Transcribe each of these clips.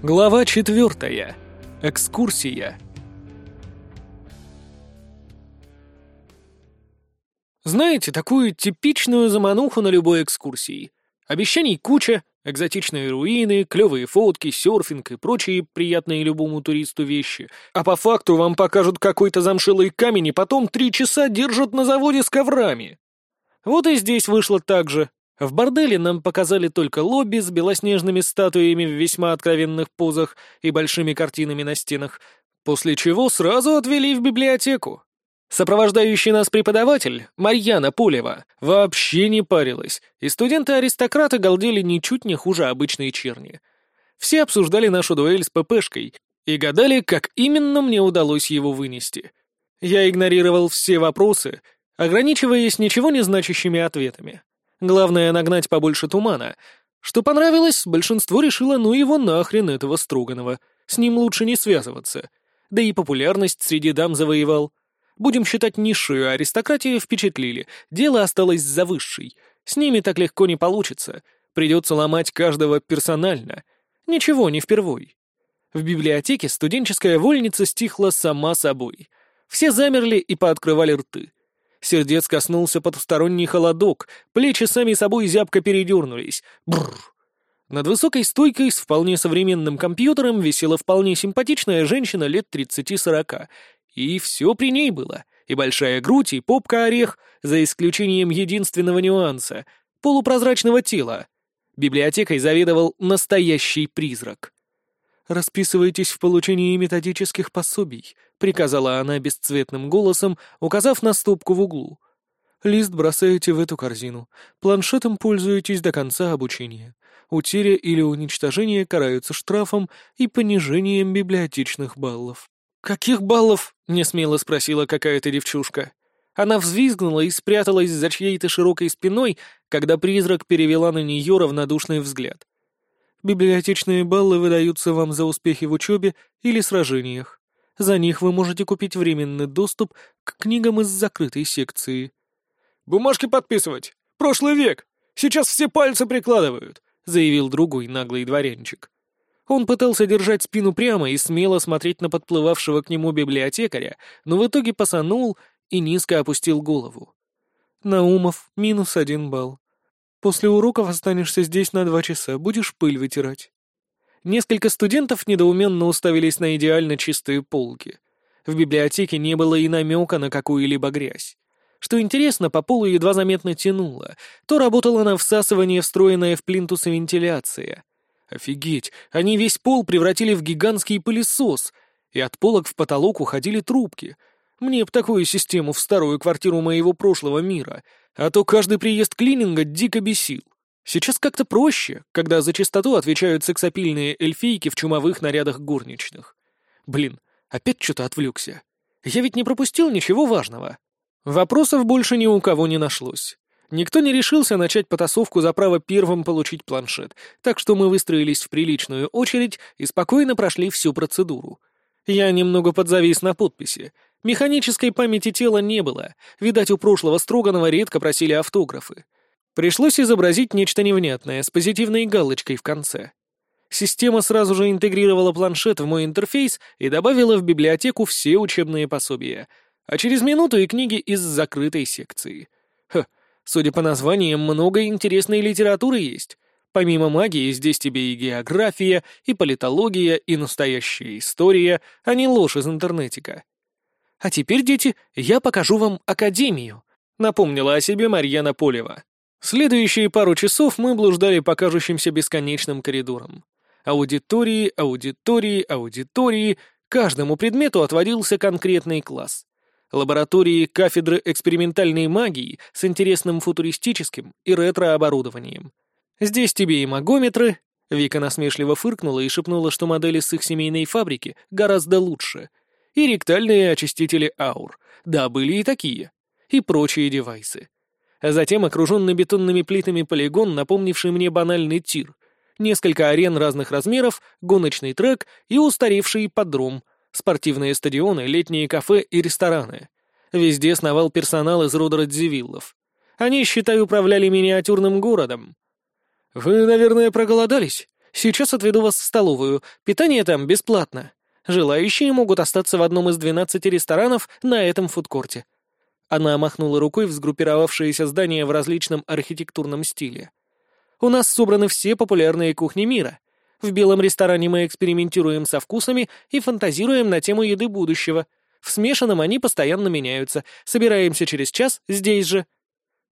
Глава четвертая. Экскурсия. Знаете, такую типичную замануху на любой экскурсии. Обещаний куча, экзотичные руины, клевые фотки, серфинг и прочие приятные любому туристу вещи. А по факту вам покажут какой-то замшилый камень и потом три часа держат на заводе с коврами. Вот и здесь вышло так же. В борделе нам показали только лобби с белоснежными статуями в весьма откровенных позах и большими картинами на стенах, после чего сразу отвели в библиотеку. Сопровождающий нас преподаватель, Марьяна Пулева, вообще не парилась, и студенты-аристократы галдели ничуть не хуже обычной черни. Все обсуждали нашу дуэль с ППшкой и гадали, как именно мне удалось его вынести. Я игнорировал все вопросы, ограничиваясь ничего не значащими ответами. Главное — нагнать побольше тумана. Что понравилось, большинство решило, ну его нахрен, этого Строганова. С ним лучше не связываться. Да и популярность среди дам завоевал. Будем считать низшую аристократию впечатлили, дело осталось за высшей. С ними так легко не получится. Придется ломать каждого персонально. Ничего, не впервой. В библиотеке студенческая вольница стихла сама собой. Все замерли и пооткрывали рты. Сердец коснулся потусторонний холодок, плечи сами собой зябко передернулись. Бррр. Над высокой стойкой с вполне современным компьютером висела вполне симпатичная женщина лет 30-40. И все при ней было. И большая грудь, и попка-орех, за исключением единственного нюанса — полупрозрачного тела. Библиотекой заведовал настоящий призрак. «Расписывайтесь в получении методических пособий», — приказала она бесцветным голосом, указав на стопку в углу. «Лист бросаете в эту корзину. Планшетом пользуетесь до конца обучения. Утеря или уничтожение караются штрафом и понижением библиотечных баллов». «Каких баллов?» — несмело спросила какая-то девчушка. Она взвизгнула и спряталась за чьей-то широкой спиной, когда призрак перевела на нее равнодушный взгляд. Библиотечные баллы выдаются вам за успехи в учебе или сражениях. За них вы можете купить временный доступ к книгам из закрытой секции. «Бумажки подписывать! Прошлый век! Сейчас все пальцы прикладывают!» — заявил другой наглый дворянчик. Он пытался держать спину прямо и смело смотреть на подплывавшего к нему библиотекаря, но в итоге посанул и низко опустил голову. Наумов, минус один балл. После уроков останешься здесь на два часа, будешь пыль вытирать». Несколько студентов недоуменно уставились на идеально чистые полки. В библиотеке не было и намека на какую-либо грязь. Что интересно, по полу едва заметно тянуло. То работала на всасывание, встроенная в плинтусы вентиляция. Офигеть, они весь пол превратили в гигантский пылесос, и от полок в потолок уходили трубки. Мне б такую систему в старую квартиру моего прошлого мира — а то каждый приезд клининга дико бесил. Сейчас как-то проще, когда за чистоту отвечают сексапильные эльфийки в чумовых нарядах горничных. Блин, опять что-то отвлекся. Я ведь не пропустил ничего важного. Вопросов больше ни у кого не нашлось. Никто не решился начать потасовку за право первым получить планшет, так что мы выстроились в приличную очередь и спокойно прошли всю процедуру. Я немного подзавис на подписи, Механической памяти тела не было, видать, у прошлого Строганова редко просили автографы. Пришлось изобразить нечто невнятное с позитивной галочкой в конце. Система сразу же интегрировала планшет в мой интерфейс и добавила в библиотеку все учебные пособия, а через минуту и книги из закрытой секции. Ха, судя по названиям, много интересной литературы есть. Помимо магии, здесь тебе и география, и политология, и настоящая история, а не ложь из интернетика. «А теперь, дети, я покажу вам академию», — напомнила о себе Марьяна Полева. Следующие пару часов мы блуждали по кажущимся бесконечным коридорам. Аудитории, аудитории, аудитории. Каждому предмету отводился конкретный класс. Лаборатории кафедры экспериментальной магии с интересным футуристическим и ретро-оборудованием. Здесь тебе и магометры. Вика насмешливо фыркнула и шепнула, что модели с их семейной фабрики гораздо лучше — и ректальные очистители аур. Да, были и такие. И прочие девайсы. А затем окруженный бетонными плитами полигон, напомнивший мне банальный тир. Несколько арен разных размеров, гоночный трек и устаревший подром, спортивные стадионы, летние кафе и рестораны. Везде сновал персонал из рода Радзивиллов. Они, считай, управляли миниатюрным городом. «Вы, наверное, проголодались? Сейчас отведу вас в столовую. Питание там бесплатно. Желающие могут остаться в одном из 12 ресторанов на этом фудкорте». Она махнула рукой в сгруппировавшиеся здания в различном архитектурном стиле. «У нас собраны все популярные кухни мира. В белом ресторане мы экспериментируем со вкусами и фантазируем на тему еды будущего. В смешанном они постоянно меняются. Собираемся через час здесь же».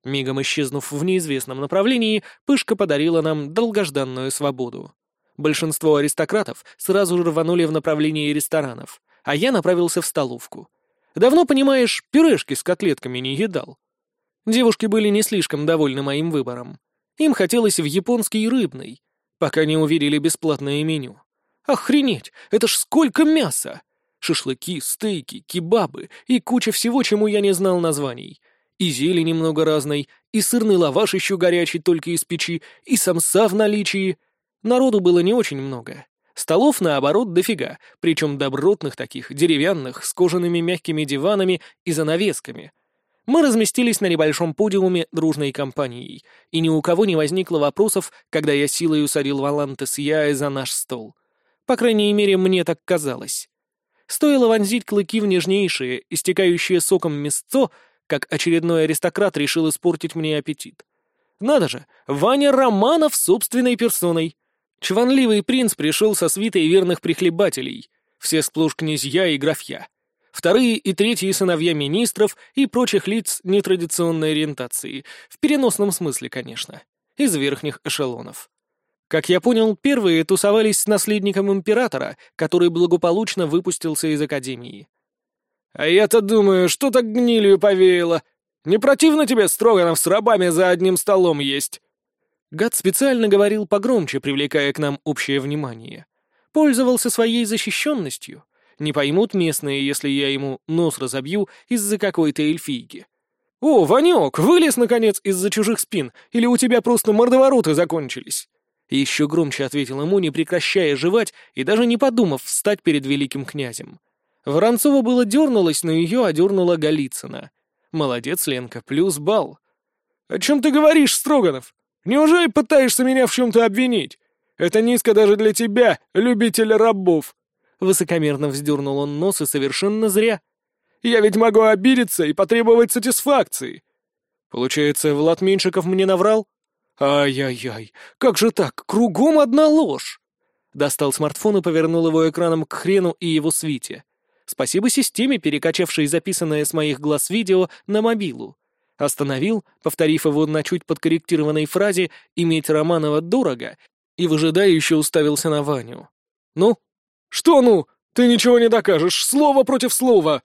Мигом исчезнув в неизвестном направлении, Пышка подарила нам долгожданную свободу. Большинство аристократов сразу рванули в направлении ресторанов, а я направился в столовку. Давно, понимаешь, пюрешки с котлетками не едал. Девушки были не слишком довольны моим выбором. Им хотелось в японский рыбный, пока не увидели бесплатное меню. Охренеть, это ж сколько мяса! Шашлыки, стейки, кебабы и куча всего, чему я не знал названий. И зелень немного разной, и сырный лаваш еще горячий только из печи, и самса в наличии. Народу было не очень много. Столов, наоборот, дофига, причем добротных таких, деревянных, с кожаными мягкими диванами и занавесками. Мы разместились на небольшом подиуме дружной компанией, и ни у кого не возникло вопросов, когда я силой усадил Валанте с Яй за наш стол. По крайней мере, мне так казалось. Стоило вонзить клыки в нежнейшее, истекающее соком мясцо, как очередной аристократ решил испортить мне аппетит. Надо же, Ваня Романов собственной персоной. Чванливый принц пришел со свитой верных прихлебателей, все сплошь князья и графья. Вторые и третьи сыновья министров и прочих лиц нетрадиционной ориентации, в переносном смысле, конечно, из верхних эшелонов. Как я понял, первые тусовались с наследником императора, который благополучно выпустился из академии. «А я-то думаю, что так гнилью повеяло. Не противно тебе Строганов с рабами за одним столом есть?» Гад специально говорил погромче, привлекая к нам общее внимание. Пользовался своей защищенностью. Не поймут местные, если я ему нос разобью из-за какой-то эльфийки. «О, Ванек, вылез, наконец, из-за чужих спин, или у тебя просто мордовороты закончились?» Еще громче ответил ему, не прекращая жевать и даже не подумав встать перед великим князем. Воронцова было дернулась, но ее одернула Голицына. Молодец, Ленка, плюс балл. «О чем ты говоришь, Строганов? Неужели пытаешься меня в чем-то обвинить? Это низко даже для тебя, любителя рабов!» Высокомерно вздернул он нос и совершенно зря. «Я ведь могу обидеться и потребовать сатисфакции!» «Получается, Влад Меньшиков мне наврал?» «Ай-яй-яй, как же так? Кругом одна ложь!» Достал смартфон и повернул его экраном к хрену и его свите. Спасибо системе, перекачавшей записанное с моих глаз видео на мобилу. Остановил, повторив его на чуть подкорректированной фразе «иметь Романова дорого», и выжидающе уставился на Ваню. «Ну?» «Что ну? Ты ничего не докажешь, слово против слова!»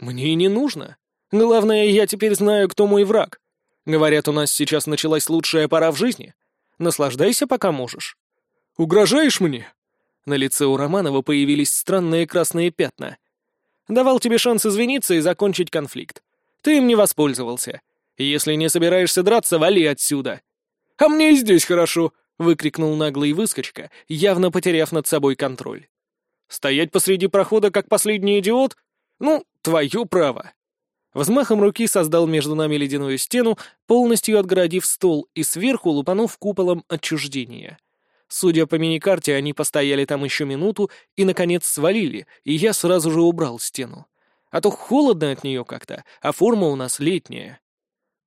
«Мне и не нужно. Главное, я теперь знаю, кто мой враг. Говорят, у нас сейчас началась лучшая пора в жизни. Наслаждайся, пока можешь». «Угрожаешь мне?» На лице у Романова появились странные красные пятна. «Давал тебе шанс извиниться и закончить конфликт. Ты им не воспользовался. Если не собираешься драться, вали отсюда!» «А мне и здесь хорошо!» — выкрикнул наглый выскочка, явно потеряв над собой контроль. «Стоять посреди прохода, как последний идиот? Ну, твое право!» Взмахом руки создал между нами ледяную стену, полностью отгородив стол и сверху лупанув куполом отчуждения. Судя по миникарте, они постояли там еще минуту и, наконец, свалили, и я сразу же убрал стену. А то холодно от нее как-то, а форма у нас летняя.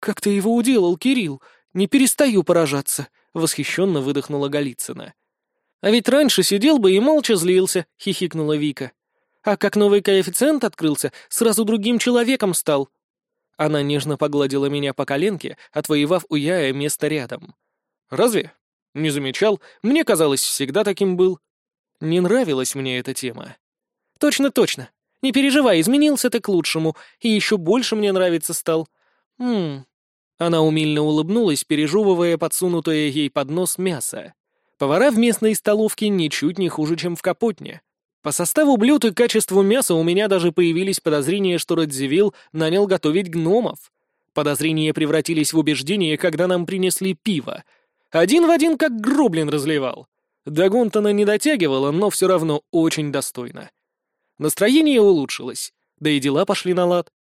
«Как ты его уделал, Кирилл? Не перестаю поражаться!» — восхищенно выдохнула Голицына. «А ведь раньше сидел бы и молча злился», — хихикнула Вика. «А как новый коэффициент открылся, сразу другим человеком стал». Она нежно погладила меня по коленке, отвоевав у Яя место рядом. «Разве? Не замечал. Мне казалось, всегда таким был». Не нравилась мне эта тема. «Точно, точно. Не переживай, изменился ты к лучшему, и еще больше мне нравится стал. Ммм, она умильно улыбнулась, пережевывая подсунутое ей под нос мясо. Повара в местной столовке ничуть не хуже, чем в Капотне. По составу блюд и качеству мяса у меня даже появились подозрения, что Радзивилл нанял готовить гномов. Подозрения превратились в убеждение, когда нам принесли пиво. Один в один, как Гроблин разливал. До Гонтона не дотягивало, но все равно очень достойно. Настроение улучшилось, да и дела пошли на лад.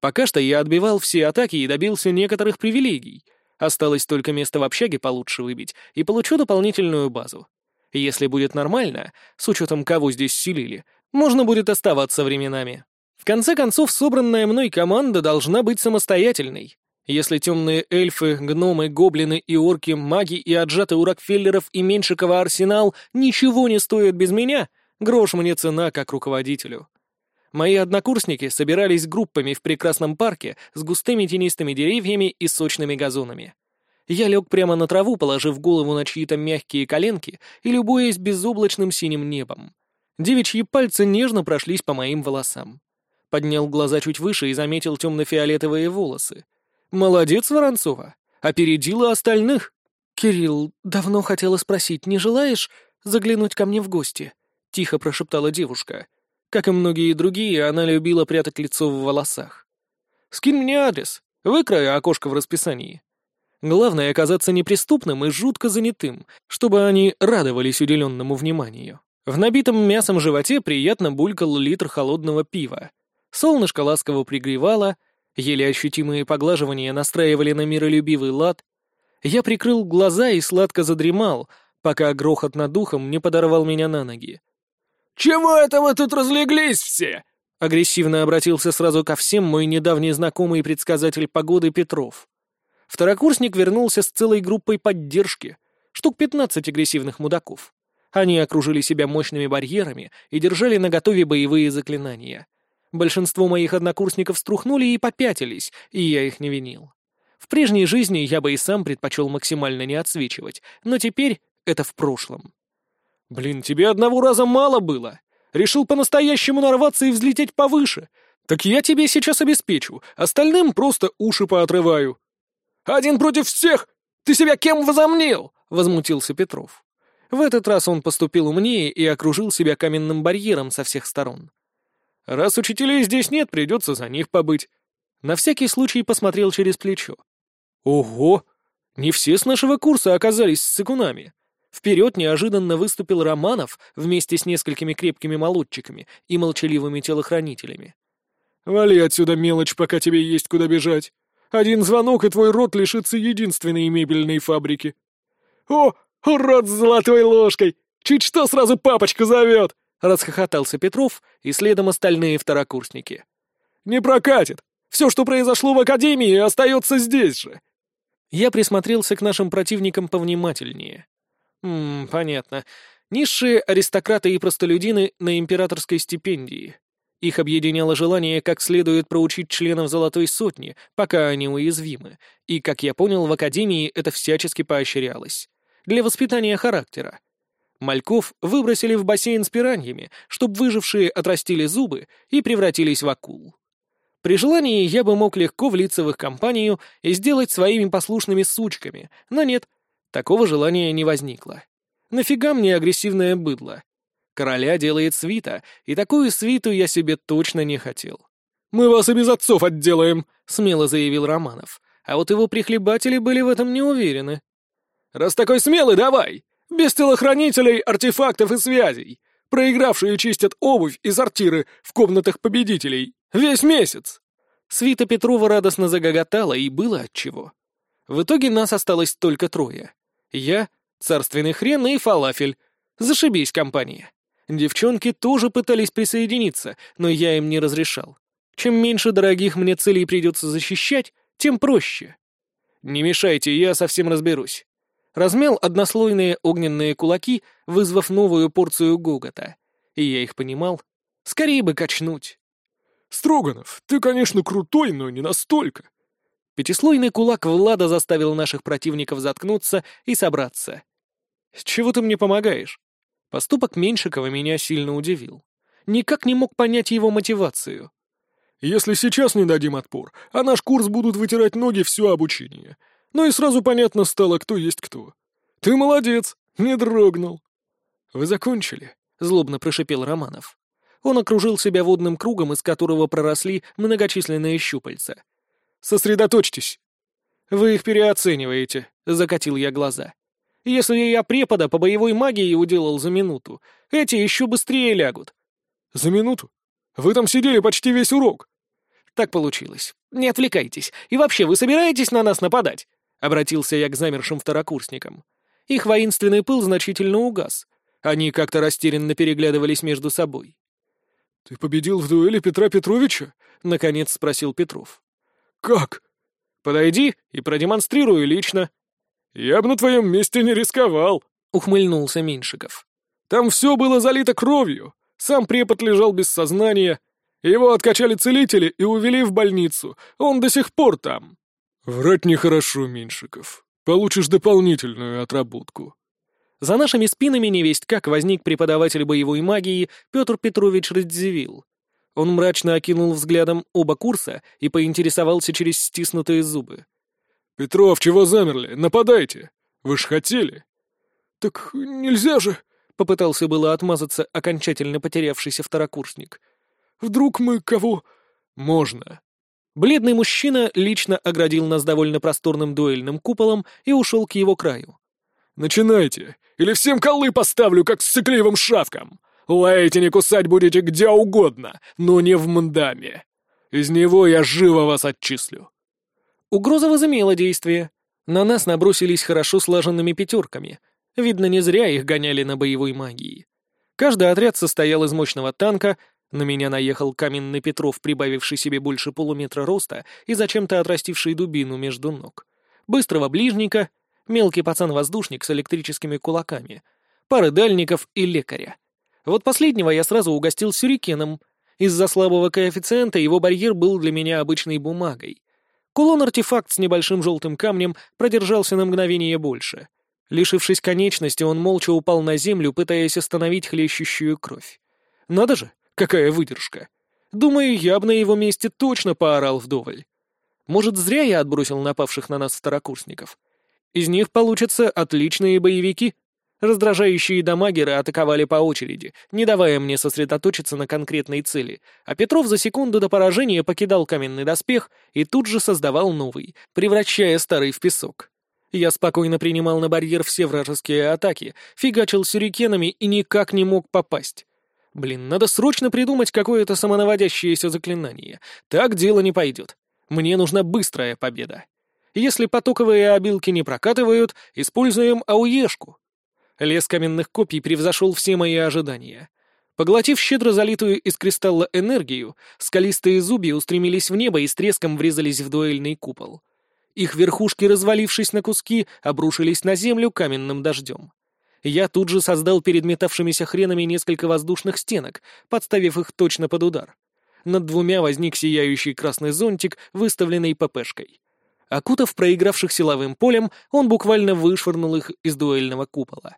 Пока что я отбивал все атаки и добился некоторых привилегий. Осталось только место в общаге получше выбить, и получу дополнительную базу. Если будет нормально, с учетом кого здесь селили, можно будет оставаться временами. В конце концов, собранная мной команда должна быть самостоятельной. Если темные эльфы, гномы, гоблины и орки, маги и отжатый у Рокфеллеров и Меньшикова арсенал ничего не стоят без меня, грош мне цена как руководителю. Мои однокурсники собирались группами в прекрасном парке с густыми тенистыми деревьями и сочными газонами. Я лег прямо на траву, положив голову на чьи-то мягкие коленки и любуясь безоблачным синим небом. Девичьи пальцы нежно прошлись по моим волосам. Поднял глаза чуть выше и заметил темно-фиолетовые волосы. Молодец, Воронцова. Опередила остальных. Кирилл, давно хотела спросить, не желаешь заглянуть ко мне в гости? Тихо прошептала девушка. Как и многие другие, она любила прятать лицо в волосах. Скинь мне адрес. Выкрою окошко в расписании. Главное — оказаться неприступным и жутко занятым, чтобы они радовались уделенному вниманию. В набитом мясом животе приятно булькал литр холодного пива. Солнышко ласково пригревало — Еле ощутимые поглаживания настраивали на миролюбивый лад. Я прикрыл глаза и сладко задремал, пока грохот над духом не подорвал меня на ноги. «Чего это вы тут разлеглись все?» Агрессивно обратился сразу ко всем мой недавний знакомый предсказатель погоды Петров. Второкурсник вернулся с целой группой поддержки, штук пятнадцать агрессивных мудаков. Они окружили себя мощными барьерами и держали наготове боевые заклинания — Большинство моих однокурсников струхнули и попятились, и я их не винил. В прежней жизни я бы и сам предпочел максимально не отсвечивать, но теперь это в прошлом. «Блин, тебе одного раза мало было. Решил по-настоящему нарваться и взлететь повыше. Так я тебе сейчас обеспечу, остальным просто уши поотрываю». «Один против всех! Ты себя кем возомнил?» — возмутился Петров. В этот раз он поступил умнее и окружил себя каменным барьером со всех сторон. Раз учителей здесь нет, придется за них побыть. На всякий случай посмотрел через плечо. Ого! Не все с нашего курса оказались с цикунами. Вперед неожиданно выступил Романов вместе с несколькими крепкими молодчиками и молчаливыми телохранителями. «Вали отсюда мелочь, пока тебе есть куда бежать. Один звонок, и твой род лишится единственной мебельной фабрики». «О, урод с золотой ложкой! Чуть что сразу папочка зовет!» — расхохотался Петров и следом остальные второкурсники. «Не прокатит! Все, что произошло в Академии, остается здесь же!» Я присмотрелся к нашим противникам повнимательнее. Ммм, понятно. Низшие аристократы и простолюдины на императорской стипендии. Их объединяло желание как следует проучить членов Золотой Сотни, пока они уязвимы, и, как я понял, в Академии это всячески поощрялось. Для воспитания характера. Мальков выбросили в бассейн с пираньями, чтобы выжившие отрастили зубы и превратились в акул. При желании я бы мог легко влиться в их компанию и сделать своими послушными сучками, но нет, такого желания не возникло. Нафига мне агрессивное быдло? Короля делает свита, и такую свиту я себе точно не хотел. «Мы вас и без отцов отделаем», — смело заявил Романов. А вот его прихлебатели были в этом не уверены. «Раз такой смелый, давай! Без телохранителей, артефактов и связей. Проигравшие чистят обувь и сортиры в комнатах победителей. Весь месяц!» Свита Петрова радостно загоготала, и было отчего. В итоге нас осталось только трое. Я, царственный хрен и фалафель. Зашибись, компания. Девчонки тоже пытались присоединиться, но я им не разрешал. Чем меньше дорогих мне целей придется защищать, тем проще. Не мешайте, я совсем разберусь размял однослойные огненные кулаки, вызвав новую порцию гогота. И я их понимал. Скорее бы качнуть. «Строганов, ты, конечно, крутой, но не настолько». Пятислойный кулак Влада заставил наших противников заткнуться и собраться. «С чего ты мне помогаешь?» Поступок Меньшикова меня сильно удивил. Никак не мог понять его мотивацию. «Если сейчас не дадим отпор, а наш курс будут вытирать ноги все обучение. Ну и сразу понятно стало, кто есть кто. Ты молодец, не дрогнул. Вы закончили? Злобно прошипел Романов. Он окружил себя водным кругом, из которого проросли многочисленные щупальца. «Сосредоточьтесь!» «Вы их переоцениваете», — закатил я глаза. «Если я препода по боевой магии уделал за минуту, эти еще быстрее лягут». «За минуту? Вы там сидели почти весь урок». «Так получилось. Не отвлекайтесь. И вообще, вы собираетесь на нас нападать?» — обратился я к замершим второкурсникам. Их воинственный пыл значительно угас. Они как-то растерянно переглядывались между собой. «Ты победил в дуэли Петра Петровича?» — наконец спросил Петров. «Как?» «Подойди и продемонстрирую лично». «Я бы на твоем месте не рисковал», — ухмыльнулся Меньшиков. «Там все было залито кровью. Сам препод лежал без сознания. Его откачали целители и увели в больницу. Он до сих пор там». «Врать нехорошо, Меньшиков. Получишь дополнительную отработку». За нашими спинами невесть как возник преподаватель боевой магии Петр Петрович Радзивилл. Он мрачно окинул взглядом оба курса и поинтересовался через стиснутые зубы. «Петров, чего замерли? Нападайте! Вы ж хотели!» «Так нельзя же!» — попытался было отмазаться окончательно потерявшийся второкурсник. «Вдруг мы кого...» «Можно!» Бледный мужчина лично оградил нас довольно просторным дуэльным куполом и ушел к его краю. «Начинайте, или всем колы поставлю, как с сыкливым шавком! Лаете не кусать будете где угодно, но не в мандаме. Из него я живо вас отчислю». Угроза возымела действие. На нас набросились хорошо слаженными пятерками. Видно, не зря их гоняли на боевой магии. Каждый отряд состоял из мощного танка, на меня наехал каменный Петров, прибавивший себе больше полуметра роста и зачем-то отрастивший дубину между ног. Быстрого ближника, мелкий пацан-воздушник с электрическими кулаками, пары дальников и лекаря. Вот последнего я сразу угостил сюрикеном. Из-за слабого коэффициента его барьер был для меня обычной бумагой. Кулон-артефакт с небольшим желтым камнем продержался на мгновение больше. Лишившись конечности, он молча упал на землю, пытаясь остановить хлещущую кровь. Надо же, какая выдержка. Думаю, я бы на его месте точно поорал вдоволь. Может, зря я отбросил напавших на нас второкурсников. Из них получатся отличные боевики. Раздражающие дамагеры атаковали по очереди, не давая мне сосредоточиться на конкретной цели, а Петров за секунду до поражения покидал каменный доспех и тут же создавал новый, превращая старый в песок. Я спокойно принимал на барьер все вражеские атаки, фигачил сюрикенами и никак не мог попасть. Блин, надо срочно придумать какое-то самонаводящееся заклинание. Так дело не пойдет. Мне нужна быстрая победа. Если потоковые обилки не прокатывают, используем ауешку. Лес каменных копий превзошел все мои ожидания. Поглотив щедро залитую из кристалла энергию, скалистые зубья устремились в небо и с треском врезались в дуэльный купол. Их верхушки, развалившись на куски, обрушились на землю каменным дождем. Я тут же создал перед метавшимися хренами несколько воздушных стенок, подставив их точно под удар. Над двумя возник сияющий красный зонтик, выставленный ППшкой. Окутав проигравших силовым полем, он буквально вышвырнул их из дуэльного купола.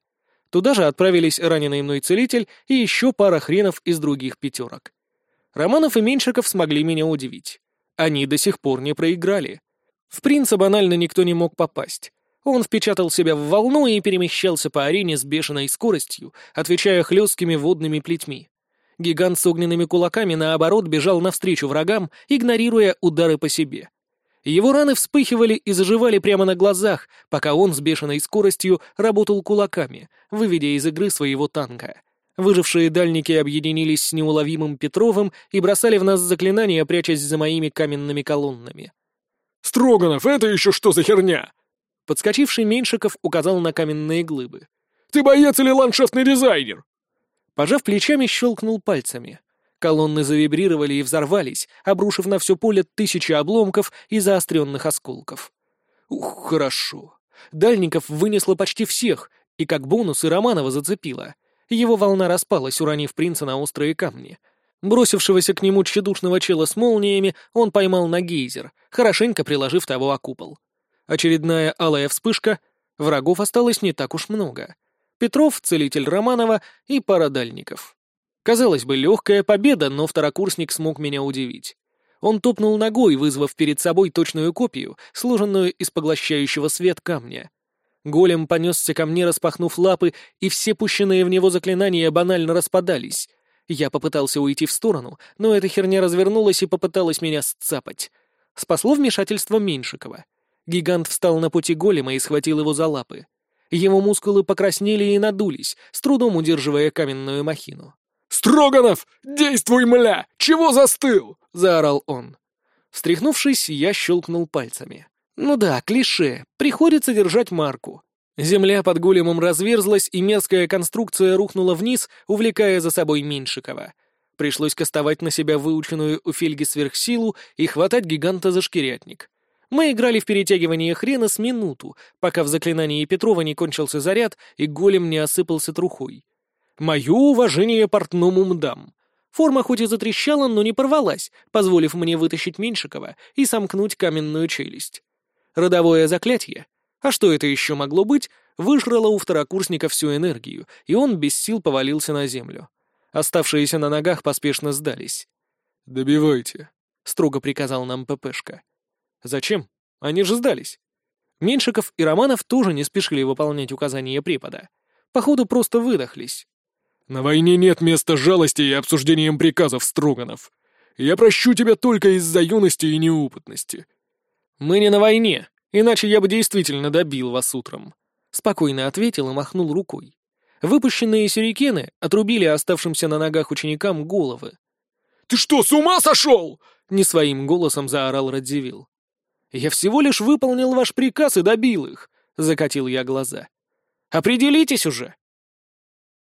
Туда же отправились раненый мной целитель и еще пара хренов из других пятерок. Романов и Меньшиков смогли меня удивить. Они до сих пор не проиграли. В принца банально никто не мог попасть. Он впечатал себя в волну и перемещался по арене с бешеной скоростью, отвечая хлесткими водными плетьми. Гигант с огненными кулаками, наоборот, бежал навстречу врагам, игнорируя удары по себе. Его раны вспыхивали и заживали прямо на глазах, пока он с бешеной скоростью работал кулаками, выведя из игры своего танка. Выжившие дальники объединились с неуловимым Петровым и бросали в нас заклинания, прячась за моими каменными колоннами. «Строганов, это еще что за херня?» Подскочивший Меньшиков указал на каменные глыбы. «Ты боец или ландшафтный дизайнер?» Пожав плечами, щелкнул пальцами. Колонны завибрировали и взорвались, обрушив на все поле тысячи обломков и заостренных осколков. Ух, хорошо. Дальников вынесло почти всех, и как бонус и Романова зацепило. Его волна распалась, уронив принца на острые камни. Бросившегося к нему тщедушного чела с молниями он поймал на гейзер, хорошенько приложив того о купол. Очередная алая вспышка. Врагов осталось не так уж много. Петров, целитель Романова и пара дальников. Казалось бы, легкая победа, но второкурсник смог меня удивить. Он топнул ногой, вызвав перед собой точную копию, сложенную из поглощающего свет камня. Голем понесся ко мне, распахнув лапы, и все пущенные в него заклинания банально распадались. Я попытался уйти в сторону, но эта херня развернулась и попыталась меня сцапать. Спасло вмешательство Меньшикова. Гигант встал на пути голема и схватил его за лапы. Его мускулы покраснели и надулись, с трудом удерживая каменную махину. «Строганов! Действуй, мля! Чего застыл?» — заорал он. Встряхнувшись, я щелкнул пальцами. Ну да, клише. Приходится держать марку. Земля под големом разверзлась, и мерзкая конструкция рухнула вниз, увлекая за собой Меньшикова. Пришлось кастовать на себя выученную у Фельги сверхсилу и хватать гиганта за шкирятник. Мы играли в перетягивание хрена с минуту, пока в заклинании Петрова не кончился заряд и голем не осыпался трухой. Мое уважение портному мдам. Форма хоть и затрещала, но не порвалась, позволив мне вытащить Меньшикова и сомкнуть каменную челюсть. Родовое заклятие — а что это еще могло быть, выжрало у второкурсника всю энергию, и он без сил повалился на землю. Оставшиеся на ногах поспешно сдались. «Добивайте», — строго приказал нам ППшка. «Зачем? Они же сдались». Меньшиков и Романов тоже не спешили выполнять указания препода. Походу, просто выдохлись. «На войне нет места жалости и обсуждением приказов, Строганов. Я прощу тебя только из-за юности и неопытности». «Мы не на войне», Иначе я бы действительно добил вас утром», — спокойно ответил и махнул рукой. Выпущенные сюрикены отрубили оставшимся на ногах ученикам головы. «Ты что, с ума сошел?» — не своим голосом заорал Радзивилл. «Я всего лишь выполнил ваш приказ и добил их», — закатил я глаза. «Определитесь уже,